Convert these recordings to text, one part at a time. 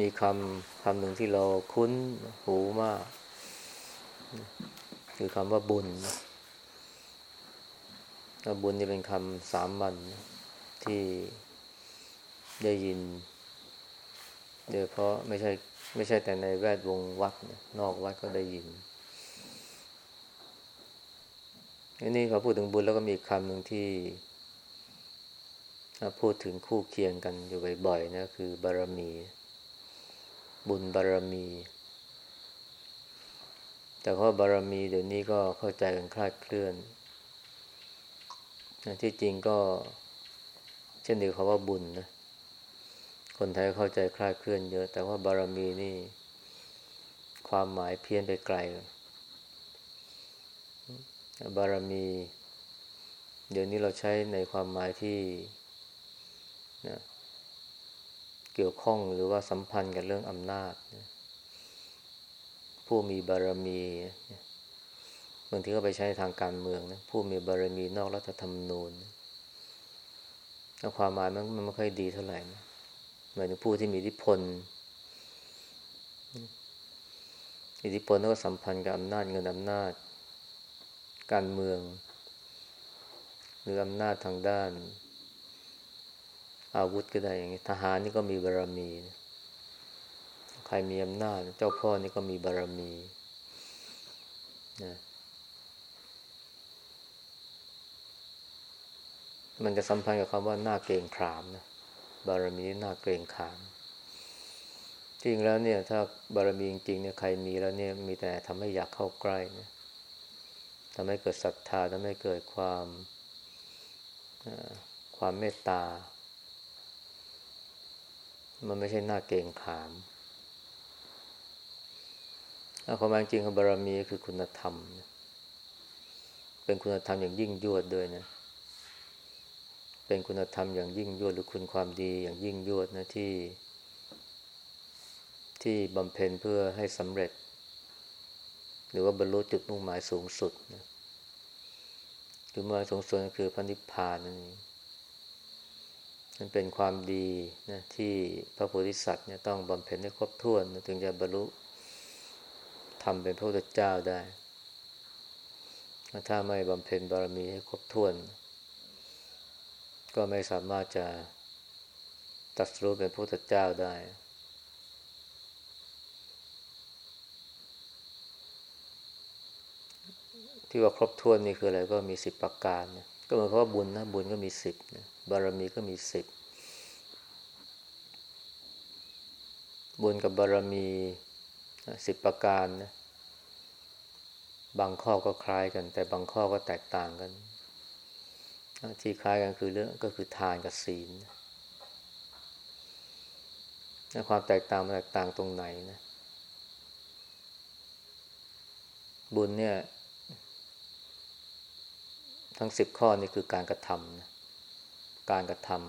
มีคำคำหนึ่งที่เราคุ้นหูมาก คือคำว่าบุญบุญนี่เป็นคำสามัญที่ได้ยินโดยเพราะไม่ใช่ไม่ใช่แต่ในแวดวงวัด นอกวัดก็ได้ยินอันนี้เขาพูดถึงบุญแล้วก็มีคำหนึ่งที่พูดถึงคู่เคียงกันอยู่บ่อยๆนะคือบารมี บุญบารมี แต่เพราบารมีเดี๋ยวนี้ก็เข้าใจกันคลาดเคลื่อนที่จริงก็เช่นเดียวกับว่าบุญนะ คนไทยเข้าใจคลาดเคลื่อนเยอะ แต่ว่าบารมีนี่ ความหมายเพี้ยนไปไกล บารมี เดี๋ยวนี้เราใช้ในความหมายที่นะ เกี่ยวข้องหรือว่าสัมพันธ์กับเรื่องอำนาจ ผู้มีบารมีบางทีก็ไปใช้ทางการเมืองนะผู้มีบารมีนอกรัฐธรรมนูญแล้วความหมายมันมันไม่ค่อยดีเท่าไหร่นะหมายถึงผู้ที่มีอิทธิพล อิทธิพลก็สัมพันธ์กับอำนาจเงินอำนาจ การเมือง หรืออำนาจทางด้าน อาวุธก็ได้อย่างนี้ ทหารนี่ก็มีบารรมี ใครมีอำนาจ เจ้าพ่อนี่ก็มีบารรมีนะมันจะสัมพันธ์กับคำว่าหน้าเกรงขามนะบารมีน่าเกรงขาม จริงแล้วเนี่ย ถ้าบารมีจริงๆเนี่ยใครมีแล้วเนี่ยมีแต่ทำให้อยากเข้าใกล้นะทำให้เกิดศรัทธาทำให้เกิดความความเมตตา มันไม่ใช่หน้าเกงขามความจริงของบารมีคือคุณธรรม เป็นคุณธรรมอย่างยิ่งยวดด้วยนะ เป็นคุณธรรมอย่างยิ่งยวดหรือคุณความดีอย่างยิ่งยวดนะที่ ที่บำเพ็ญเพื่อให้สำเร็จ หรือว่าบรรลุจุดมุ่งหมายสูงสุดนะจุดมุ่งหมายสูงสุดคือพระนิพพานนั่นเอง มันเป็นความดีนะที่พระโพธิสัตว์เนี่ยต้องบำเพ็ญให้ครบถ้วน ถึงจะบรรลุทำเป็นพระพุทธเจ้าได้ ถ้าไม่บำเพ็ญบารมีให้ครบถ้วน ก็ไม่สามารถจะตัดสู้เป็นพระพุทธเจ้าได้ ที่ว่าครบถ้วนนี่คืออะไรก็มีสิบประการนะ ก็หมายความว่าบุญนะบุญก็มีสิบนะบารมีก็มีสิบบุญกับบารมีสิบประการนะบางข้อก็คล้ายกัน แต่บางข้อก็แตกต่างกัน ที่คล้ายกันคือเรื่องก็คือทานกับศีลความแตกต่างมันแตกต่างตรงไหนนะบุญเนี่ย ทั้งสิบข้อนี่คือการกระทำนะการกระทำ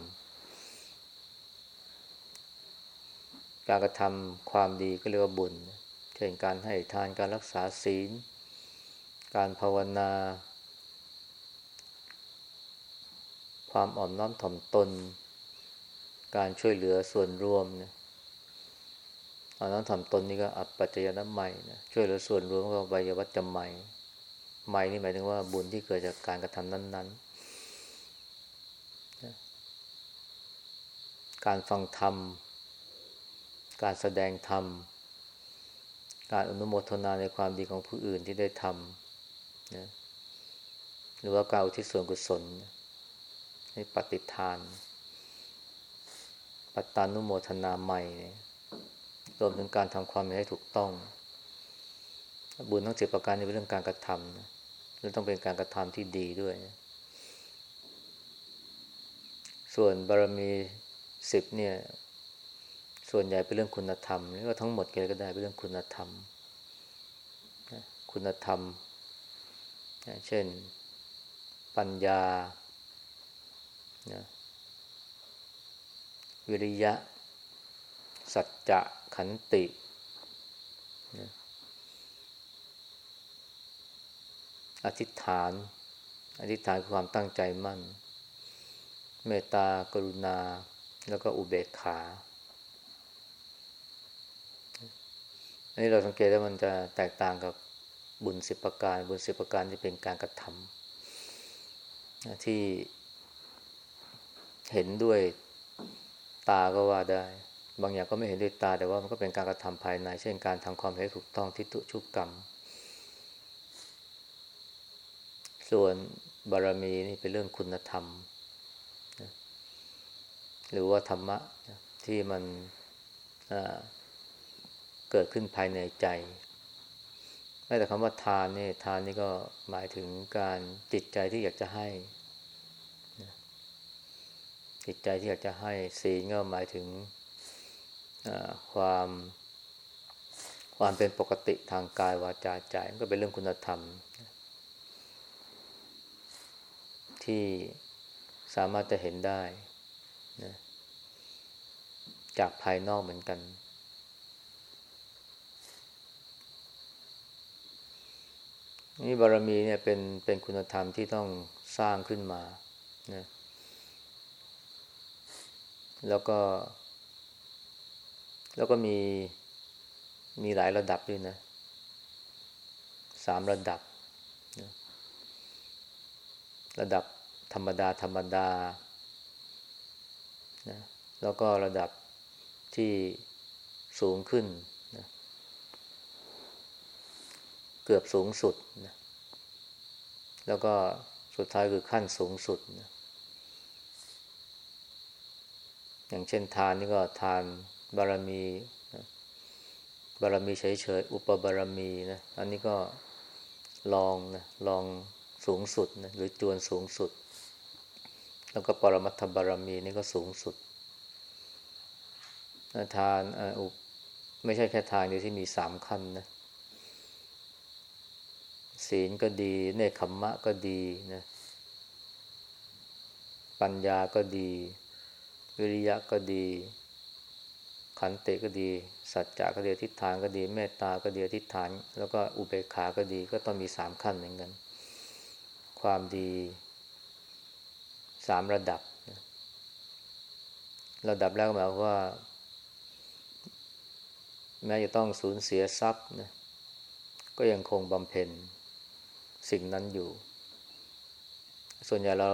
การกระทำความดีก็เรียกว่าบุญ เช่นการให้ทานการรักษาศีล การภาวนา ความอ่อนน้อมถ่อมตน การช่วยเหลือส่วนรวมเนี่ยอ่อนน้อมถ่อมตนนี่ก็อัปปัจจยนะใหม่นะช่วยเหลือส่วนรวมก็วิยวัจจะใหม่ ใหม่นี่หมายถึงว่าบุญที่เกิดจากการกระทำนั้น ๆ การฟังธรรม การแสดงธรรม การอนุโมทนาในความดีของผู้อื่นที่ได้ทำนะหรือว่าการอุทิศส่วนกุศลนะให้ปฏิทาน ปัตตานุโมทนาใหม่รวมถึงการทำความให้ถูกต้องบุญทั้งสิบประการนี้เป็นเรื่องการกระทำนะ และต้องเป็นการกระทำที่ดีด้วย ส่วนบารมีสิบเนี่ย ส่วนใหญ่เป็นเรื่องคุณธรรมหรือว่าทั้งหมดเลยก็ได้เป็นเรื่องคุณธรรม คุณธรรม เช่น ปัญญานะวิริยะ สัจจะ ขันตินะ อธิษฐาน อธิษฐานคือความตั้งใจมั่น เมตตากรุณา แล้วก็อุเบกขาอันนี้เราสังเกตว่ามันจะแตกต่างกับบุญสิบประการ บุญสิบประการที่เป็นการกระทำที่เห็นด้วยตาก็ว่าได้ บางอย่างก็ไม่เห็นด้วยตา แต่ว่ามันก็เป็นการกระทำภายใน เช่นการทำความเห็นถูกต้องทิฏฐุชุกกรรม ส่วนบารมีนี่เป็นเรื่องคุณธรรมหรือว่าธรรมะที่มันเกิดขึ้นภายในใจแม้แต่คำว่าทานนี่ทานนี่ก็หมายถึงการจิตใจที่อยากจะให้จิตใจที่อยากจะให้ศีลก็หมายถึงความความเป็นปกติทางกายวาจาใจก็เป็นเรื่องคุณธรรม ที่สามารถจะเห็นได้นะจากภายนอกเหมือนกัน นี่บารมีเนี่ยเป็นเป็นคุณธรรมที่ต้องสร้างขึ้นมานะแล้วก็ แล้วก็มีมีหลายระดับด้วยนะสามระดับ ระดับ ธรรมดา ธรรมดานะแล้วก็ระดับที่สูงขึ้นนะเกือบสูงสุดนะแล้วก็สุดท้ายคือขั้นสูงสุดนะอย่างเช่นทานนี่ก็ทานบารมีบารมีเฉยๆอุปบารมีนะอันนี้ก็ลองนะลองสูงสุดนะหรือจวนสูงสุด แล้วก็ปรมัตถบารมีนี่ก็สูงสุด ทานอุไม่ใช่แค่ทานเดียวที่มีสามขั้นนะศีลก็ดีเนคขมมะก็ดีนะปัญญาก็ดี วิริยะก็ดี ขันติก็ดี สัจจะก็ดีทิฏฐานก็ดี เมตตาก็ดีทิฏฐาน แล้วก็อุเบกขาก็ดี ก็ต้องมีสามขั้นเหมือนกัน ความดี สามระดับ ระดับแรกหมายว่า แม้จะต้องสูญเสียทรัพย์นะก็ยังคงบำเพ็ญสิ่งนั้นอยู่ ส่วนใหญ่เรา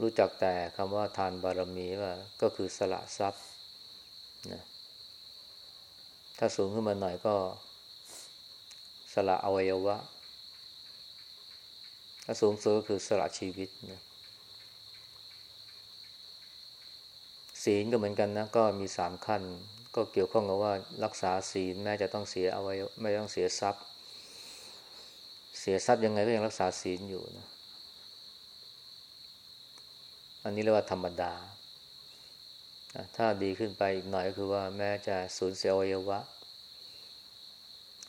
รู้จักแต่คำว่าทานบารมีว่าก็คือสละทรัพย์นะถ้าสูงขึ้นมาหน่อยก็ สละอวัยวะ ถ้าสูงสุดก็คือสละชีวิตนะ ศีลก็เหมือนกันนะก็มีสามขั้น ก็เกี่ยวข้องกับว่ารักษาศีลแม้จะต้องเสียอวัยวะไม่ต้องเสียทรัพย์ เสียทรัพย์ยังไงก็ยังรักษาศีลอยู่นะอันนี้เรียกว่าธรรมดา ถ้าดีขึ้นไปอีกหน่อยก็คือว่าแม้จะสูญเสียอวัยวะ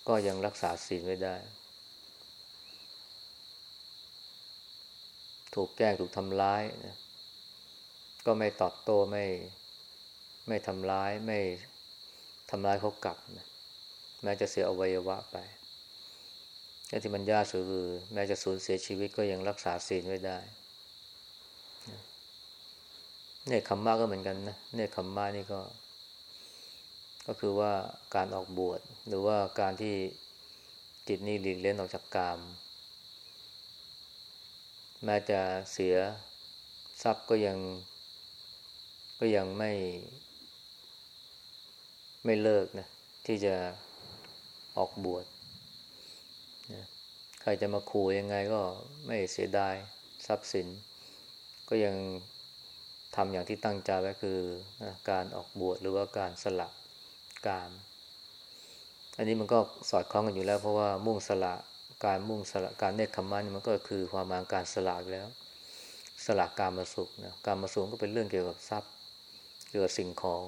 ก็ยังรักษาศีลไว้ได้ ถูกแกล้งถูกทำร้ายนะ ก็ไม่ตอบโต้ไม่ไม่ทำร้ายไม่ทำร้ายเขากลับนะแม้จะเสียอวัยวะไปแต่ที่มันยากสุดคือแม้จะสูญเสียชีวิตก็ยังรักษาศีลไว้ได้เนคขมมะก็เหมือนกันนะเนคขมมะนี่ก็ ก็คือว่าการออกบวชหรือว่าการที่จิตนี่หลีกเล่นออกจากกาม แม้จะเสียทรัพย์ก็ยัง ก็ยังไม่ ไม่เลิกนะที่จะออกบวชนะใครจะมาขู่ยังไงก็ไม่เสียดายทรัพย์สิน ก็ยังทำอย่างที่ตั้งใจไว้คือการออกบวชหรือว่าการสละกาม อันนี้มันก็สอดคล้องกันอยู่แล้ว เพราะว่ามุ่งสละการมุ่งสละการเนคขมันมันก็คือความหมายการสละแล้ว สละการมาสุขนะการมาสุขก็เป็นเรื่องเกี่ยวกับทรัพย์ กี่ยวกับสิ่งของ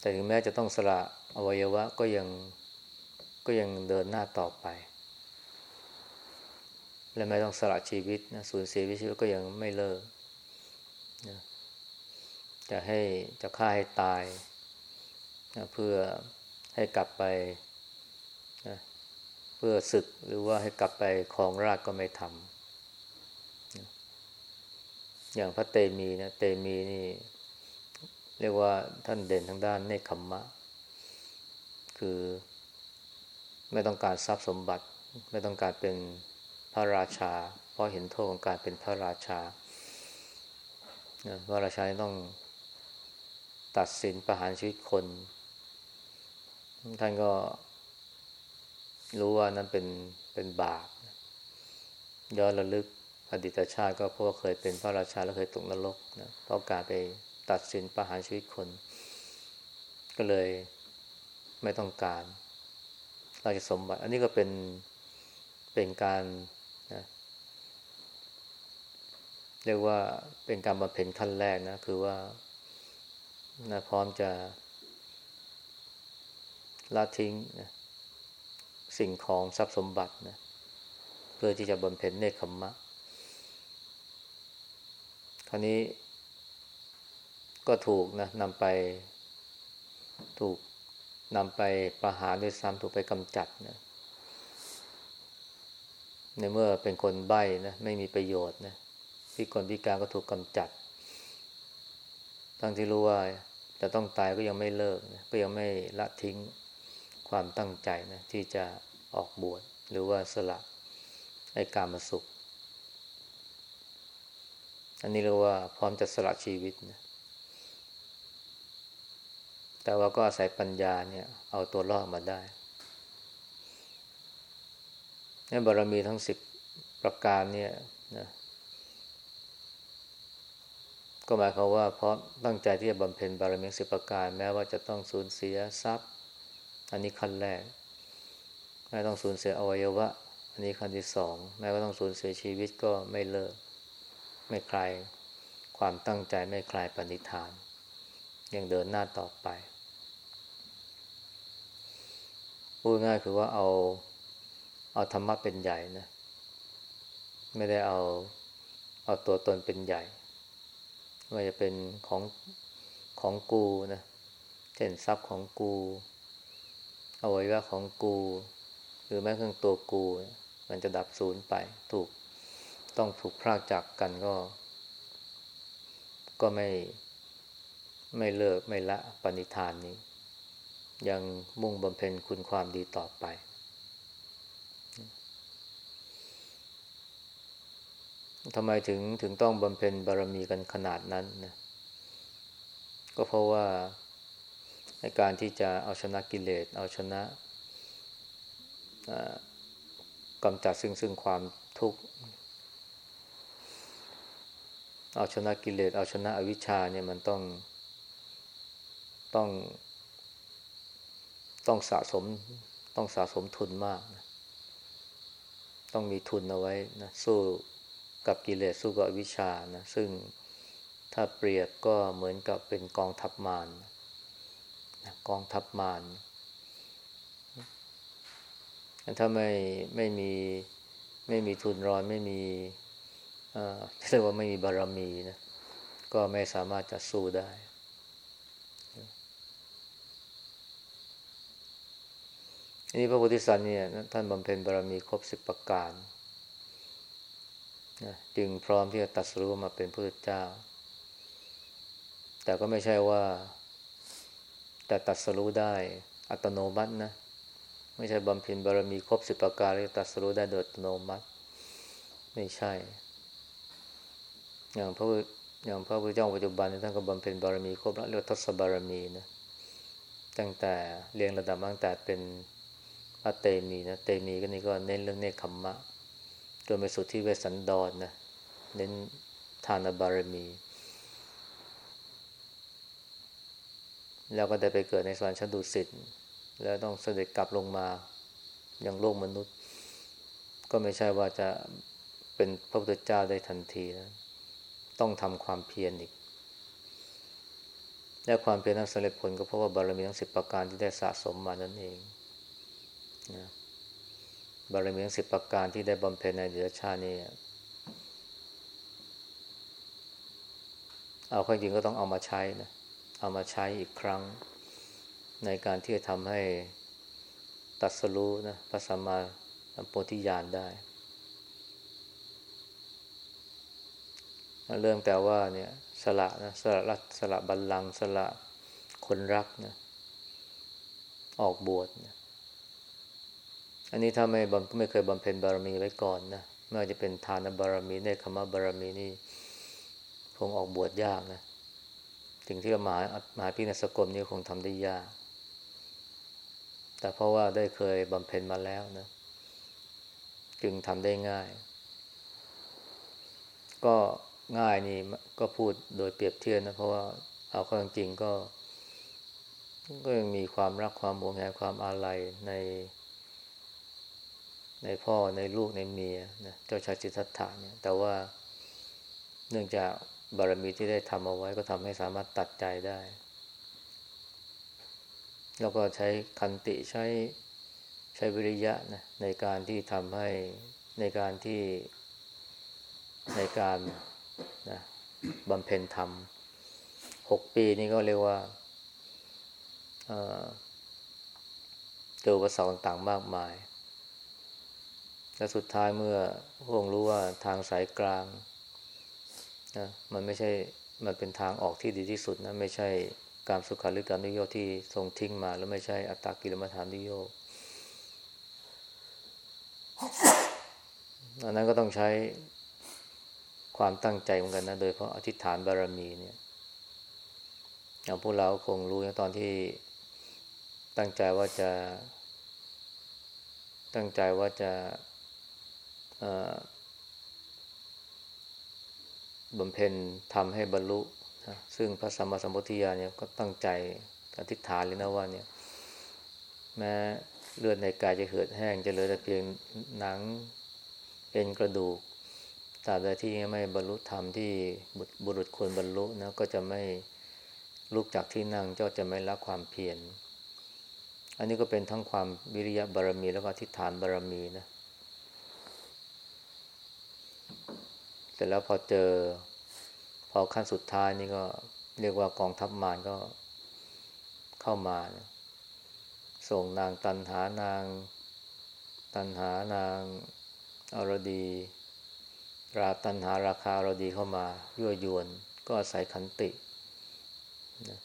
แต่ถึงแม้จะต้องสละอวัยวะก็ยังก็ยังเดินหน้าต่อไป และไม่ต้องสละชีวิตนะสูญเสียชีวิตก็ยังไม่เลิกนะจะให้จะฆ่าให้ตายนะเพื่อให้กลับไปนะเพื่อศึกหรือว่าให้กลับไปครองราชก็ไม่ทำ อย่างพระเตมีนะเตมีนี่ เรียกว่าท่านเด่นทางด้านเนคขมมะ คือไม่ต้องการทรัพย์สมบัติ ไม่ต้องการเป็นพระราชา เพราะเห็นโทษของการเป็นพระราชาพระราชาต้องตัดสินประหารชีวิตคน ท่านก็รู้ว่านั้นเป็นเป็นบาปย้อนระลึก อดีตชาติก็เพราะว่าเคยเป็นพระราชาแล้วเคยตกนรกนะเพราะการไปตัดสินประหารชีวิตคน ก็เลยไม่ต้องการราชสมบัติ อันนี้ก็เป็นเป็นการนะเรียกว่าเป็นการบำเพ็ญขั้นแรกนะ คือว่านะพร้อมจะละทิ้งนะสิ่งของทรัพย์สมบัตินะเพื่อที่จะบำเพ็ญเนคขมมะ ราวนี้ ก็ถูกนะนำไปถูกนำไปประหารด้วยซ้ำถูกไปกำจัดนะในเมื่อเป็นคนใบ้นะไม่มีประโยชน์นะพิกลพิการก็ถูกกำจัด ทั้งที่รู้ว่าจะต้องตายก็ยังไม่เลิกนะก็ยังไม่ละทิ้งความตั้งใจนะที่จะออกบวชหรือว่าสละไอ้การมาสุข อันนี้เรียกว่าพร้อมจะสละชีวิตนะแต่ว่าก็อาศัยปัญญาเนี่ย เอาตัวรอดมาได้นี่บารมีทั้งสิบประการเนี่ยนะก็หมายความว่าเพราะตั้งใจที่จะบำเพ็ญบารมีสิบประการ แม้ว่าจะต้องสูญเสียทรัพย์ อันนี้ขั้นแรกแม้ต้องสูญเสียอวัยวะ อันนี้ขั้นที่สองแม้ว่าต้องสูญเสียชีวิตก็ไม่เลิก ไม่คลายความตั้งใจไม่คลายปณิธาน ยังเดินหน้าต่อไปพูดง่ายคือว่าเอาเอาธรรมะเป็นใหญ่นะไม่ได้เอาเอาตัวตนเป็นใหญ่ว่าจะเป็นของของกูนะเช่นทรัพย์ของกูอวัยวะของกู หรือแม้กระทั่งตัวกู มันจะดับศูนย์ไปถูก ต้องถูกพรากจากกันก็ ก็ไม่ไม่เลิกไม่ละปณิธานนี้ ยังมุ่งบำเพ็ญคุณความดีต่อไป ทำไมถึงถึงต้องบำเพ็ญบารมีกันขนาดนั้นนะก็เพราะว่าในการที่จะเอาชนะกิเลส เอาชนะกำจัดซึ่งซึ่งความทุกข์ เอาชนะกิเลสเอาชนะอวิชชาเนี่ยมันต้องต้อง ต้องสะสมต้องสะสมทุนมากนะต้องมีทุนเอาไว้นะสู้กับกิเลสสู้กับอวิชานะซึ่งถ้าเปรียบก็เหมือนกับเป็นกองทัพมารนะกองทัพมารถ้าไม่ไม่มีไม่มีทุนรอนไม่มี เรียกว่าไม่มีบารมีนะก็ไม่สามารถจะสู้ได้ อันนี้พระโพธิสัตว์เนี่ยท่านบำเพ็ญบารมีครบสิบประการนะจึงพร้อมที่จะตัดสู้มาเป็นพระเจ้า แต่ก็ไม่ใช่ว่าจะตัดสู้ได้อัตโนมัตินะ ไม่ใช่บำเพ็ญบารมีครบสิบประการแล้วตัดสู้ได้โดยอัตโนมัติ ไม่ใช่ อย่างพระอย่างพระพุทธเจ้าปัจจุบันท่านก็บำเพ็ญบารมีครบแล้วเรียกทศบารมีนะตั้งแต่เรียงระดับตั้งแต่เป็นพระเตมีนะเตมีก็นี่ก็เน้นเรื่องเนคขมมะจนไปสุดที่เวสันดรนนะเน้นทานบารมี แล้วก็ได้ไปเกิดในสวรรค์ชั้นดุสิตแล้วต้องเสด็จกลับลงมาอย่างโลกมนุษย์ ก็ไม่ใช่ว่าจะเป็นพระพุทธเจ้าได้ทันทีนะ ต้องทำความเพียรอีก และความเพียรนั้นสำเร็จผลก็เพราะว่าบารมีทั้งสิบประการที่ได้สะสมมานั่นเองนะบารมีทั้งสิบประการที่ได้บำเพ็ญในเดือชานี่เอาข้อจริงก็ต้องเอามาใช้นะ เอามาใช้อีกครั้ง ในการที่จะทำให้ตัดสรู้นะพระสัมมาสัมโพธิญาณได้ เรื่องแต่ว่าเนี่ยสละนะสละรัสละบัลลังสละคนรักนะออกบวชนะอันนี้ถ้าไม่ไม่เคยบำเพ็ญบารมีไว้ก่อนนะไม่ว่าจะเป็นทานบารมีเนคขมบารมีนี่คงออกบวชยากนะสิ่งที่มหามหาพิณสกลนี่คงทำได้ยาก แต่เพราะว่าได้เคยบำเพ็ญมาแล้วนะ จึงทำได้ง่าย ก็ ง่ายนี่ก็พูดโดยเปรียบเทียบนะเพราะว่าเอาเข้าจริงก็ ก็ยังมีความรักความหวงแหนความอาลัยใน ในพ่อในลูกในเมียนะเจ้าชายจิตทัตถะเนี่ย แต่ว่าเนื่องจากบารมีที่ได้ทำเอาไว้ก็ทำให้สามารถตัดใจได้ แล้วก็ใช้คันติใช้ใช้วิริยะนะในการที่ทำให้ในการที่ในการ นะบำเพ็ญธรรมหกปีนี้ก็เรียกว่าเจออุปสรรคต่างๆมากมาย และสุดท้ายเมื่อพระองค์รู้ว่าทางสายกลางนะมันไม่ใช่ มันเป็นทางออกที่ดีที่สุดนะ ไม่ใช่การสุขาริการนิโยที่ทรงทิ้งมา แล้วไม่ใช่อัตตากิลมัฐานนิโยอันนั้นก็ต้องใช้ ความตั้งใจเหมือนกันนะ โดยเพราะอธิษฐานบารมีเนี่ยอย่างพวกเราคงรู้นะตอนที่ตั้งใจว่าจะ ตั้งใจว่าจะบำเพ็ญทำให้บรรลุนะซึ่งพระสัมมาสัมพุทธญาเนี่ยก็ตั้งใจอธิษฐานเลยนะว่าเนี่ยแม้เลือดในกายจะเหือดแห้งจะเหลือแต่เพียงหนังเอ็นกระดูก ตราบใดที่ไม่บรรลุธรรมที่บุรุษควรบรรลุนะก็จะไม่ลุกจากที่นั่งเจ้าจะไม่ละความเพียร อันนี้ก็เป็นทั้งความวิริยะบารมีแล้วก็ทิฏฐานบารมีนะเสร็จแล้วพอเจอพอขั้นสุดท้ายนี่ก็เรียกว่ากองทัพมารก็เข้ามานะส่งนางตันหานาง ตันหานางอรดี ราตันหาราคาเราดีเข้ามายั่วยวน ก็อาศัยขันตินะ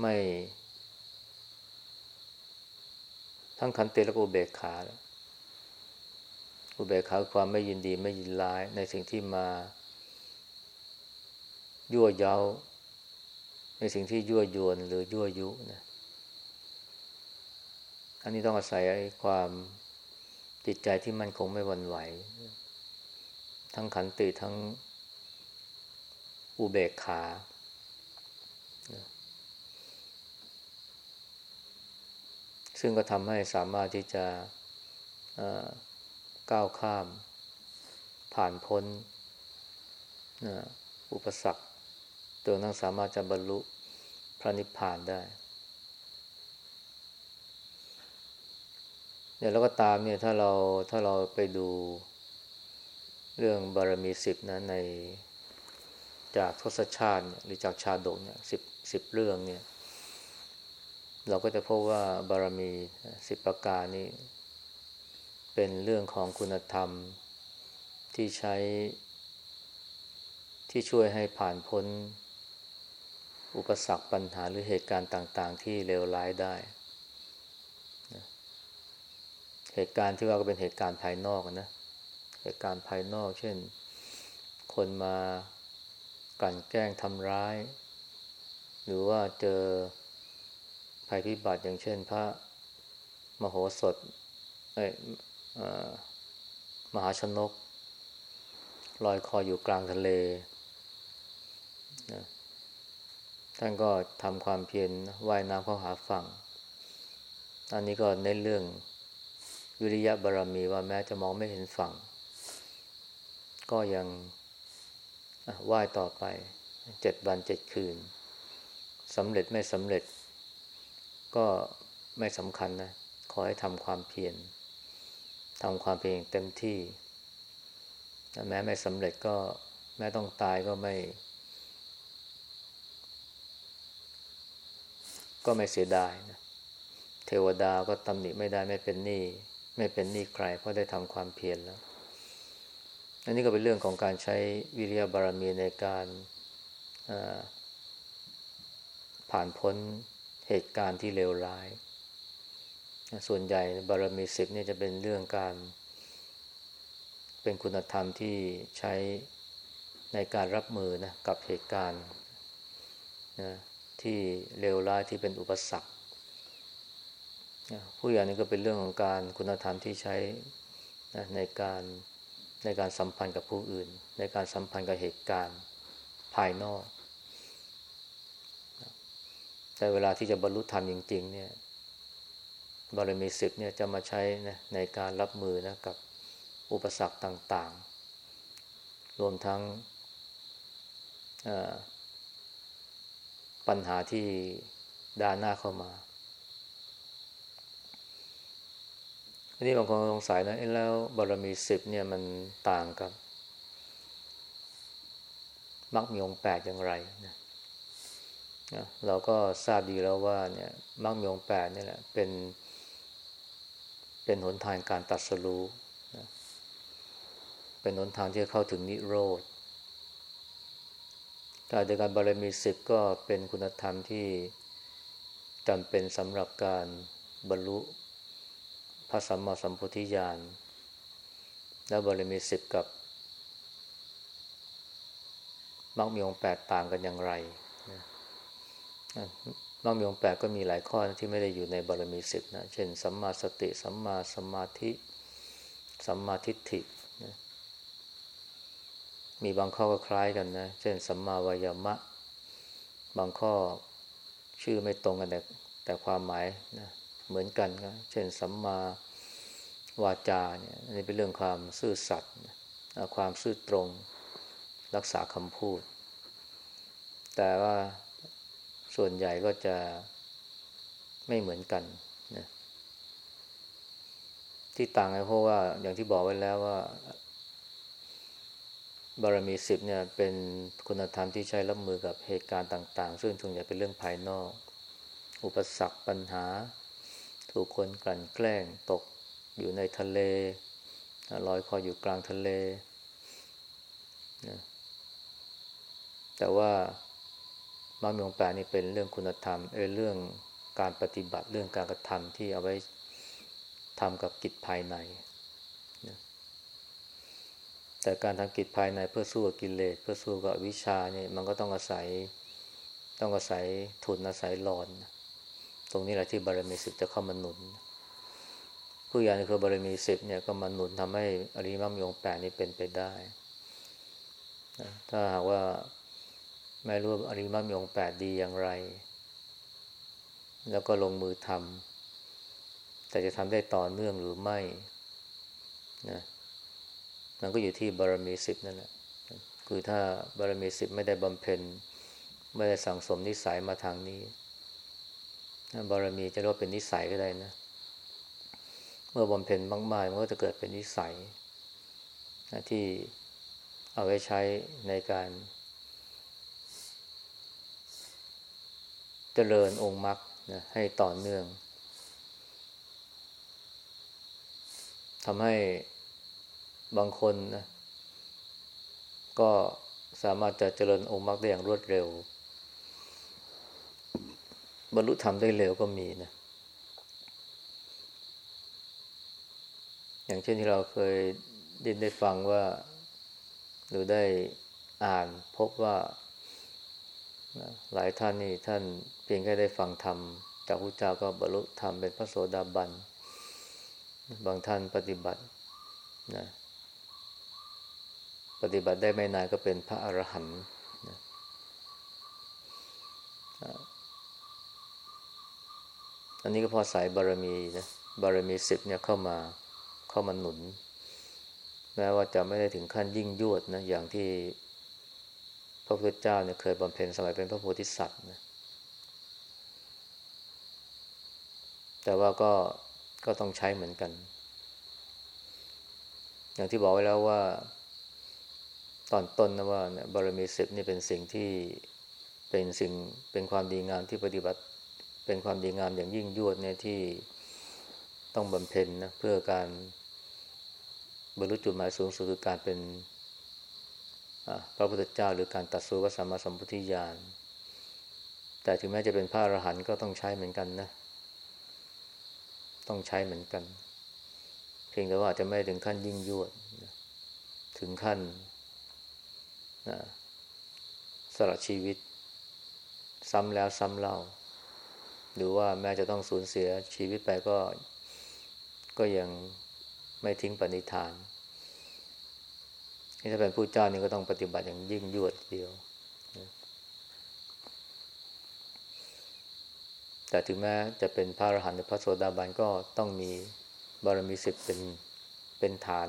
ไม่ทั้งขันติและอุเบกขาอุเบกขาความไม่ยินดีไม่ยินร้าย ในสิ่งที่มายั่วเย้า ในสิ่งที่ยั่วยวนหรือยั่วยุนะอันนี้ต้องอาศัยความ จิตใจที่มันคงไม่หวั่นไหว ทั้งขันติทั้งอุเบกขา ซึ่งก็ทำให้สามารถที่จะก้าวข้าม ผ่านพ้น อุปสรรคจนทั้งสามารถจะบรรลุพระนิพพานได้ เนี่ยแล้วก็ตามเนี่ยถ้าเราถ้าเราไปดูเรื่องบารมีสิบนะในจากทศชาติหรือจากชาดกเนี่ยสิบสิบเรื่องเนี่ยเราก็จะพบว่าบารมีสิบประการนี้ เป็นเรื่องของคุณธรรมที่ใช้ที่ช่วยให้ผ่านพ้น อุปสรรคปัญหาหรือเหตุการณ์ต่าง ๆ ที่เลวร้ายได้ เหตุการณ์ที่ว่าก็เป็นเหตุการณ์ภายนอกนะ เหตุการณ์ภายนอก เช่น คนมากลั่นแกล้งทำร้าย หรือว่าเจอภัยพิบัติอย่างเช่น พระมโหสถเอ้มหาชนก ลอยคออยู่กลางทะเลนะท่านก็ทำความเพียรว่ายน้ำเข้าหาฝั่ง อันนี้ก็ในเรื่อง วิริยะบารรมีว่าแม้จะมองไม่เห็นฝั่ง ก็ยังไหว้ต่อไปเจ็ดวันเจ็ดคืนสำเร็จไม่สำเร็จ ก็ไม่สำคัญนะ ขอให้ทำความเพียรทำความเพียรเต็มที่ แม้ไม่สำเร็จก็แม้ต้องตายก็ไม่ ก็ไม่เสียดายนะ เทวดาก็ตำหนิไม่ได้ไม่เป็นหนี้ ไม่เป็นหนี้ใคร เพราะได้ทำความเพียรแล้ว อันนี้ก็เป็นเรื่องของการใช้วิริยบารมีในการผ่านพ้นเหตุการณ์ที่เลวร้าย ส่วนใหญ่บารมีสิบเนี่ยจะเป็นเรื่องการ เป็นคุณธรรมที่ใช้ในการรับมือนะกับเหตุการณ์นะที่เลวร้ายที่เป็นอุปสรรค ผู้ใหญ่นี่ก็เป็นเรื่องของการคุณธรรมที่ใช้นะในการในการสัมพันธ์กับผู้อื่น ในการสัมพันธ์กับเหตุการณ์ภายนอก แต่เวลาที่จะบรรลุธรรมจริง ๆ เนี่ยบารมีสิบเนี่ยจะมาใช้นะในการรับมือนะกับอุปสรรคต่าง ๆ รวมทั้งปัญหาที่ด้านหน้าเข้ามา อันนี้บางคนสงสัยนะแล้วบารมีสิบเนี่ยมันต่างกับมรรคมีองแปดอย่างไรนะเราก็ทราบดีแล้วว่าเนี่ยมรรคมีองแปดนี่แหละเป็น เป็นหนทางการตัดสรู้นะเป็นหนทางที่จะเข้าถึงนิโรธการเดียวกันบารมีสิบก็เป็นคุณธรรมที่จำเป็นสำหรับการบรรลุ ระสัมมาสัมพุทธิญาณและบารมีสิบกับมรรคมีองแปดต่างกันอย่างไรมรรคมีองแปดก็มีหลายข้อที่ไม่ได้อยู่ในบารมีสิบนะ เช่น สัมมาสติ สัมมาสมาธิ สัมมาทิฏฐินะมีบางข้อก็คล้ายกันนะ เช่น สัมมาวายามะ บางข้อชื่อไม่ตรงกันแต่แต่ความหมายนะ เหมือนกันนะเช่นสัมมาวาจาเนี่ยนนี้เป็นเรื่องความซื่อสัตย์ความซื่อตรงรักษาคำพูด แต่ว่าส่วนใหญ่ก็จะไม่เหมือนกันนะที่ต่างกันเพราะว่าอย่างที่บอกไว้แล้วว่า บารมีสิบเนี่ย เป็นคุณธรรมที่ใช้รับมือกับเหตุการณ์ต่าง ๆ ซึ่งส่วนใหญ่เป็นเรื่องภายนอก อุปสรรคปัญหา ถูกคนกลั่นแกล้งตกอยู่ในทะเลลอยคออยู่กลางทะเลนะแต่ว่ามรรคมีองแปดนี่เป็นเรื่องคุณธรรมเออเรื่องการปฏิบัติเรื่องการกระทำที่เอาไว้ทำกับกิจภายในนะแต่การทำกิจภายในเพื่อสู้กับกิเลสเพื่อสู้กับวิชาเนี่ยมันก็ต้องอาศัยต้องอาศัยทุนอาศัยหลอน ตรงนี้แหละที่บารมีสิบจะเข้ามาหนุน ผู้ใหญ่คือบารมีสิบเนี่ยก็มาหนุนทำให้อริมัมยงแปดนี้เป็นไปได้ ถ้าหากว่าไม่รู้อริมัมยงแปดดีอย่างไร แล้วก็ลงมือทำแต่จะทำได้ต่อเนื่องหรือไม่นะมันก็อยู่ที่บารมีสิบนั่นแหละคือถ้าบารมีสิบไม่ได้บำเพ็ญไม่ได้สั่งสมนิสัยมาทางนี้ บารมีจะเรียกว่าเป็นนิสัยก็ได้นะ เมื่อบำเพ็ญมากๆมันก็จะเกิดเป็นนิสัยนะที่เอาไว้ใช้ในการ เจริญองค์มรรคนะให้ต่อเนื่องทำให้บางคนนะก็สามารถจะเจริญองค์มรรคได้อย่างรวดเร็ว บรรลุธรรมได้เร็วก็มีนะ อย่างเช่นที่เราเคยได้ได้ฟังว่า หรือได้อ่านพบว่าหลายท่านนี่ท่านเพียงแค่ได้ฟังธรรมจากพระเจ้าก็บรรลุธรรมเป็นพระโสดาบัน บางท่านปฏิบัตินะปฏิบัติได้ไม่นานก็เป็นพระอรหันต์นะ อันนี้ก็พอสายบารมีนะบารมีสิบเนี่ยเข้ามาเข้ามาหนุน แม้ว่าจะไม่ได้ถึงขั้นยิ่งยวดนะอย่างที่พระพุทธเจ้าเนี่ยเคยบำเพ็ญสมัยเป็นพระโพธิสัตว์นะแต่ว่าก็ก็ต้องใช้เหมือนกัน อย่างที่บอกไว้แล้วว่า ตอนต้นนะว่าบารมีสิบนี่เป็นสิ่งที่เป็นสิ่งเป็นความดีงามที่ปฏิบัติ เป็นความดีงามอย่างยิ่งยวดเนี่ยที่ต้องบำเพ็ญนะเพื่อการบรรลุจุดหมายสูงสุดคือการเป็นพระพุทธเจ้าหรือการตัดสู้พระสัมมาสัมพุทธิญาณแต่ถึงแม้จะเป็นพระอรหันต์ก็ต้องใช้เหมือนกันนะ ต้องใช้เหมือนกัน เพียงแต่ว่าจะไม่ถึงขั้นยิ่งยวด ถึงขั้นนะสละชีวิต ซ้ำแล้วซ้ำเล่า หรือว่าแม้จะต้องสูญเสียชีวิตไปก็ ก็ยังไม่ทิ้งปณิธานนี่ถ้าเป็นผู้เจ้านี่ก็ต้องปฏิบัติอย่างยิ่งยวดเดียว แต่ถึงแม้จะเป็นพระอรหันต์หรือพระโสดาบันก็ต้องมีบารมีสิบเป็นเป็นฐาน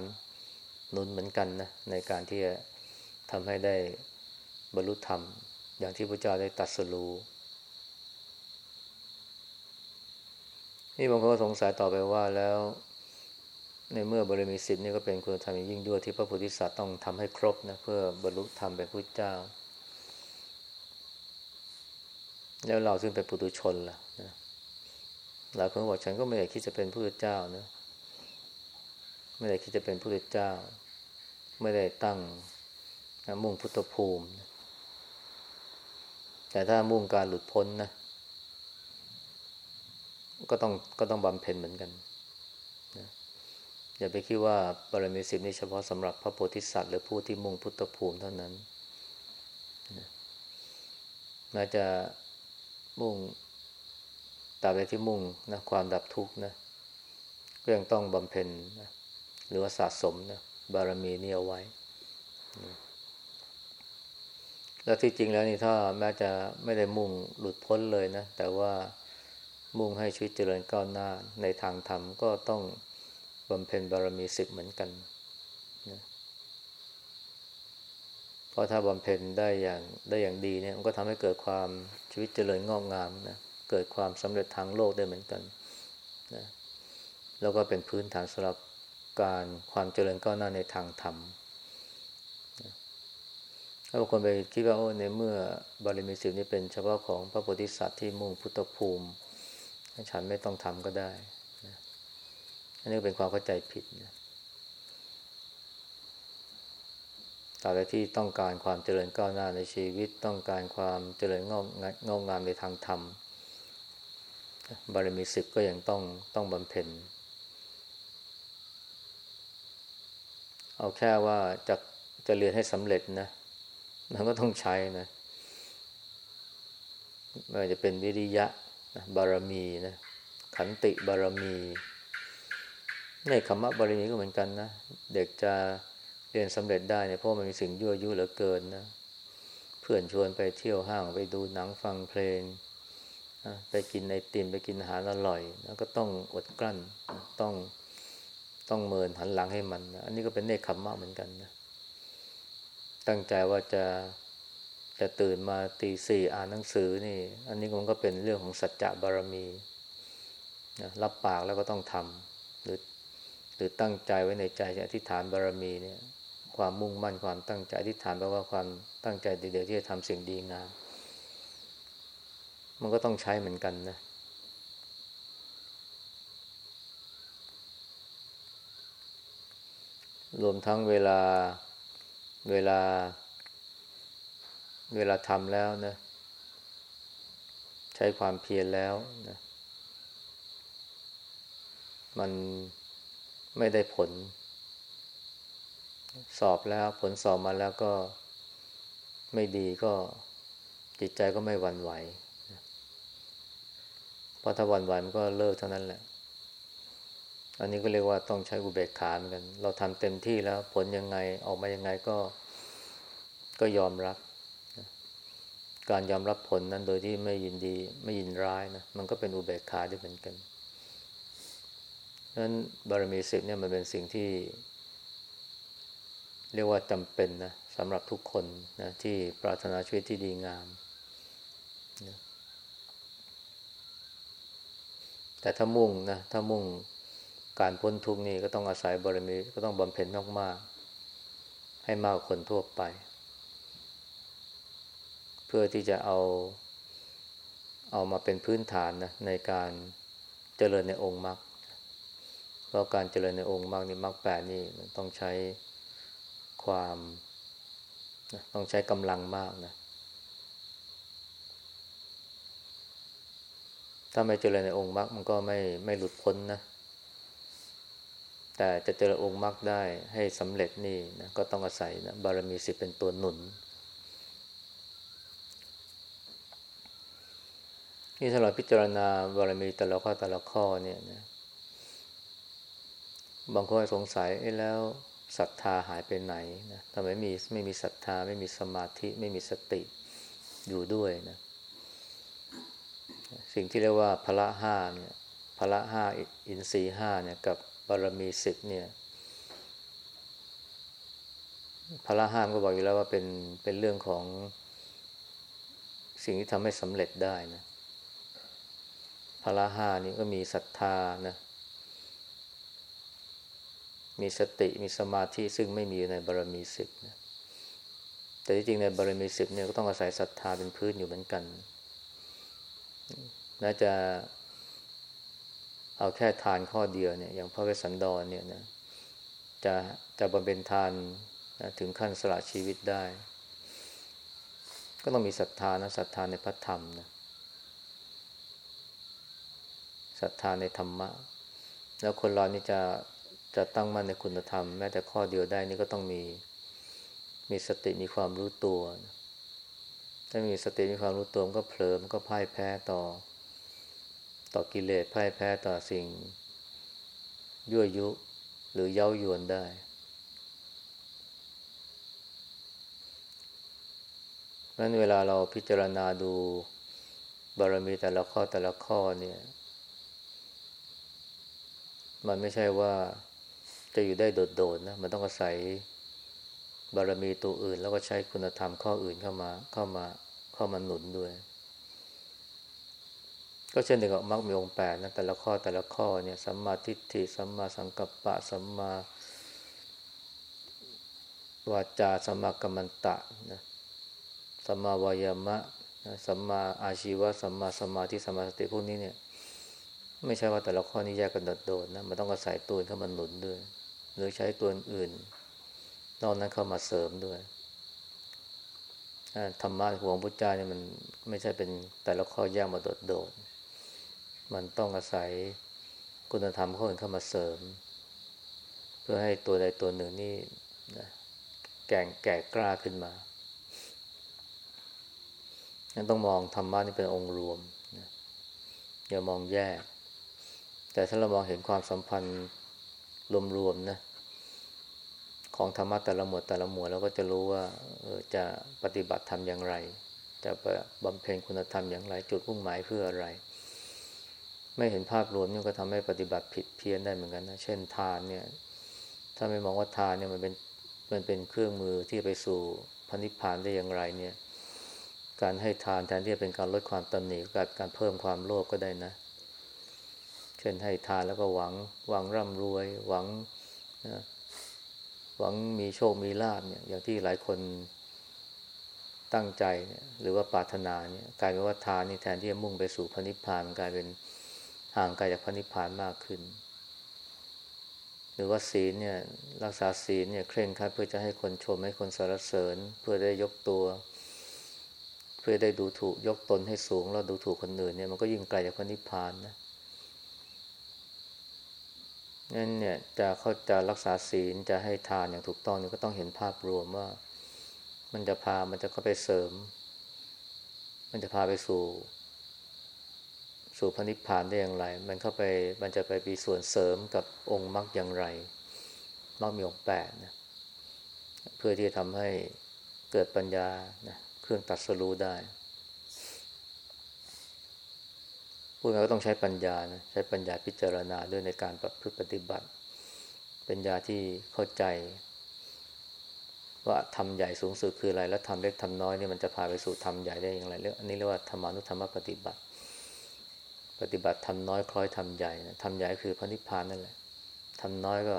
นุนเหมือนกันนะในการที่จะทำให้ได้บรรลุธรรม อย่างที่พระเจ้าได้ตัดสรู้ นี่บางคนก็สงสัยต่อไปว่าแล้ว ในเมื่อบริมีสิบนี่ก็เป็นคุณธรรมยิ่งยวดที่พระโพธิสัตว์ต้องทำให้ครบนะเพื่อบรรลุธรรมเป็นผู้เจ้า แล้วเราซึ่งเป็นปุถุชนล่ะนะหลายคนบอกฉันก็ไม่ได้คิดจะเป็นผู้เจ้านะไม่ได้คิดจะเป็นผู้เจ้า ไม่ได้ตั้งนะมุ่งพุทธภูมิ แต่ถ้ามุ่งการหลุดพ้นนะ ก็ต้องก็ต้องบำเพ็ญเหมือนกันนะอย่าไปคิดว่าบารมีสิบนี้เฉพาะสำหรับพระโพธิสัตว์หรือผู้ที่มุ่งพุทธภูมิเท่านั้นแม้จะมุ่งตราบใดที่มุ่งนะความดับทุกข์นะก็ยังต้องบำเพ็ญนะหรือว่าสะสมนะบารมีนี้เอาไว้นะแล้วที่จริงแล้วนี่ถ้าแม้จะไม่ได้มุ่งหลุดพ้นเลยนะ แต่ว่า มุ่งให้ชีวิตเจริญก้าวหน้าในทางธรรมก็ต้องบำเพ็ญบารมีสิบเหมือนกันนะเพราะถ้าบำเพ็ญได้อย่างได้อย่างดีเนี่ยมันก็ทำให้เกิดความชีวิตเจริญงอกงามนะเกิดความสำเร็จทางโลกได้เหมือนกันนะแล้วก็เป็นพื้นฐานสำหรับการความเจริญก้าวหน้าในทางธรรมถ้าบางคนไปคิดว่าโอ้ในเมื่อบารมีสิบนี้เป็นเฉพาะของพระโพธิสัตว์ที่มุ่งพุทธภูมิ ฉันไม่ต้องทำก็ได้นะอันนี้เป็นความเข้าใจผิดนะตราบใดที่ต้องการความเจริญก้าวหน้าในชีวิต ต้องการความเจริญงอกงอกงามในทางธรรม บารมีสิบก็ยังต้องต้องบำเพ็ญเอาแค่ว่าจะจะเรียนให้สำเร็จนะมันก็ต้องใช้นะไม่ว่าจะเป็นวิริยะนะ บารมีนะขันติบารมีในคำว่าบารมีก็เหมือนกันนะ เด็กจะเรียนสำเร็จได้เนี่ยเพราะมันมีสิ่งยั่วยุเหลือเกินนะเพื่อนชวนไปเที่ยวห้างไปดูหนังฟังเพลงไปกินไอติมไปกินอาหารอร่อย แล้วก็ต้องอดกลั้นต้องต้องเมินหันหลังให้มันนะอันนี้ก็เป็นเนคขมมะเหมือนกันนะ ตั้งใจว่าจะ จะตื่นมาตีสี่อ่านหนังสือนี่ อันนี้มันก็เป็นเรื่องของสัจจะบารมีนะรับปากแล้วก็ต้องทำหรือหรือตั้งใจไว้ในใจอธิษฐานบารมีเนี่ย ความมุ่งมั่นความตั้งใจอธิษฐานแปลว่าความตั้งใจเดียวที่จะทำสิ่งดีงามมันก็ต้องใช้เหมือนกันนะรวมทั้งเวลาเวลา เวลาทำแล้วนะ ใช้ความเพียรแล้วนะ มันไม่ได้ผล สอบแล้วผลสอบมาแล้วก็ไม่ดีก็จิตใจก็ไม่หวั่นไหวเพราะถ้าหวั่นไหวมันก็เลิกเท่านั้นแหละ อันนี้ก็เรียกว่าต้องใช้อุเบกขาเหมือนกัน เราทำเต็มที่แล้วผลยังไงออกมายังไงก็ก็ยอมรับ การยอมรับผลนั้นโดยที่ไม่ยินดีไม่ยินร้ายนะมันก็เป็นอุเบกขาด้เหมือนกันนั้นบารมีสิบเนี่ยมันเป็นสิ่งที่ เรียกว่าจำเป็นนะสำหรับทุกคนนะที่ปรารถนาชีวิตที่ดีงามนะแต่ถ้ามุ่งนะถ้ามุ่งการพ้นทุกนี่ก็ต้องอาศัยบารมีก็ต้องบำเพ็ญมากๆให้มากคนทั่วไป พื่อที่จะเอาเอามาเป็นพื้นฐานนะในการเจริญในองค์มรรค เพราะการเจริญในองค์มรรคนี่มรรคแปดนี่มันต้องใช้ความต้องใช้กำลังมากนะ ถ้าไม่เจริญในองค์มรรคมันก็ไม่ไม่หลุดพ้นนะ แต่จะเจริญองค์มรรคได้ให้สำเร็จนี่นะก็ต้องอาศัยนะบารมีสิเป็นตัวหนุน นี่ถ้าเราพิจารณาบารมีแต่ละข้อแต่ละข้อเนี่ยนะบางคนสงสัยไอ้แล้วศรัทธาหายไปไหนนะทำไมมีไม่มีศรัทธา ไม่มีสมาธิ ไม่มีสติอยู่ด้วยนะสิ่งที่เรียกว่าพละห้าเนี่ยพละห้าอินทรีห้าเนี่ยกับบารมีสิบเนี่ยพละห้ามก็บอกอยู่แล้วว่าเป็นเป็นเรื่องของสิ่งที่ทำให้สำเร็จได้นะ พละห้านี่ก็มีศรัทธานะมีสติมีสมาธิซึ่งไม่มีในบารมีสิบนะแต่ที่จริงในบารมีสิบเนี่ยก็ต้องอาศัยศรัทธาเป็นพื้นอยู่เหมือนกันน่าจะเอาแค่ทานข้อเดียวเนี่ยอย่างพระเวสสันดรเนี่ยนะจะจะบำเพ็ญทานนะถึงขั้นสละชีวิตได้ ก็ต้องมีศรัทธานะศรัทธาในพระธรรมนะ ศรัทธาในธรรมะ แล้วคนเรานี่จะจะตั้งมั่นในคุณธรรม แม้แต่ข้อเดียวได้นี่ก็ต้องมีมีสติมีความรู้ตัว ถ้ามีสติมีความรู้ตัวมันก็เผลอมันก็พ่ายแพ้ต่อ ต่อกิเลสพ่ายแพ้ต่อสิ่ง ยั่วยุหรือเย้ายวนได้ นั้นเวลาเราพิจารณาดูบารมีแต่ละข้อแต่ละข้อเนี่ย มันไม่ใช่ว่าจะอยู่ได้โดดๆนะ มันต้องอาศัยบารมีตัวอื่น แล้วก็ใช้คุณธรรมข้ออื่นเข้ามาเข้ามาเข้ามาหนุนด้วย ก็เช่นเดียวกับมรรคมีองค์แปดนะแต่ละข้อแต่ละข้อเนี่ยสัมมาทิฏฐิสัมมาสังกัปปะสัมมาวาจาสัมมากัมมันตะนะสัมมาวายามะสัมมาอาชีวะสัมมาสมาธิสัมมาสติพวกนี้เนี่ย ไม่ใช่ว่าแต่ละข้อนี้แยกกันโดดๆนะมันต้องอาศัยตัวเข้ามาหนุนด้วย หรือใช้ตัวอื่นนอกนั้นเข้ามาเสริมด้วยธรรมะของพุทธเจ้าเนี่ยมันไม่ใช่เป็นแต่ละข้อแยกมาโดดๆมันต้องอาศัยคุณธรรมข้ออื่นเข้ามาเสริม เพื่อให้ตัวใดตัวหนึ่งนี่นะแก่งแก่กล้าขึ้นมานั้นต้องมองธรรมะนี่เป็นองค์รวมนะอย่ามองแยก แต่ถ้าเรามองเห็นความสัมพันธ์รวมๆนะ ของธรรมะแต่ละหมวดแต่ละหมวดเราก็จะรู้ว่าจะปฏิบัติทำอย่างไร จะบำเพ็ญคุณธรรมอย่างไร จุดมุ่งหมายเพื่ออะไร ไม่เห็นภาพรวมนี่ก็ทำให้ปฏิบัติผิดเพี้ยนได้เหมือนกันนะเช่นทานเนี่ย ถ้าไม่มองว่าทานเนี่ยมันเป็นมันเป็นเครื่องมือที่ไปสู่พันิพพานได้อย่างไรเนี่ย การให้ทานแทนที่จะเป็นการลดความตำหนิกับการเพิ่มความโลภกก็ได้นะเช่นให้ทานแล้วก็หวัง หวังร่ำรวย หวังนะหวังมีโชคมีลาภเนี่ย อย่างที่หลายคนตั้งใจเนี่ยหรือว่าปรารถนาเนี่ยกลายเป็นว่าทานนี่แทนที่จะมุ่งไปสู่พระนิพพานกลายเป็นห่างไกลจากพระนิพพานมากขึ้น หรือว่าศีลเนี่ย รักษาศีลเนี่ยเคร่งครัดเพื่อจะให้คนชมให้คนสรรเสริญ เพื่อได้ยกตัว เพื่อได้ดูถูกยกตนให้สูงแล้วดูถูกคนอื่นเนี่ยมันก็ยิ่งไกลจากพระนิพพานนะ นั่นเนี่ยจะเขาจะรักษาศีลจะให้ทานอย่างถูกต้องเนี่ยก็ต้องเห็นภาพรวมว่า มันจะพามันจะเข้าไปเสริม มันจะพาไปสู่ สู่พระนิพพานได้อย่างไร มันเข้าไปมันจะไปมีส่วนเสริมกับองค์มรรคอย่างไรมรรคมีองค์แปดนะเพื่อที่จะทำให้เกิดปัญญานะเครื่องตัดสรู้ได้ พูดง่ายก็ต้องใช้ปัญญานะใช้ปัญญาพิจารณาด้วยในการประพฤติปฏิบัติ ปัญญาที่เข้าใจ ว่าทำใหญ่สูงสุดคืออะไร แล้วทำเล็กทำน้อยนี่มันจะพาไปสู่ทำใหญ่ได้อย่างไรเรื่องอันนี้เรียกว่าธรรมานุธรรมปฏิบัติ ปฏิบัติทำน้อยคล้อยทำใหญ่นะทำใหญ่คือพระนิพพานนั่นแหละทำน้อยก็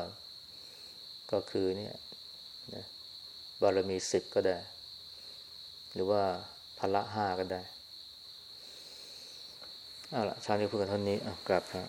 ก็คือเนี่ยนะบารมีสิบก็ได้ หรือว่าพละห้าก็ได้ เอาละชาวนี้พูดกันเท่านี้อะกลับครับ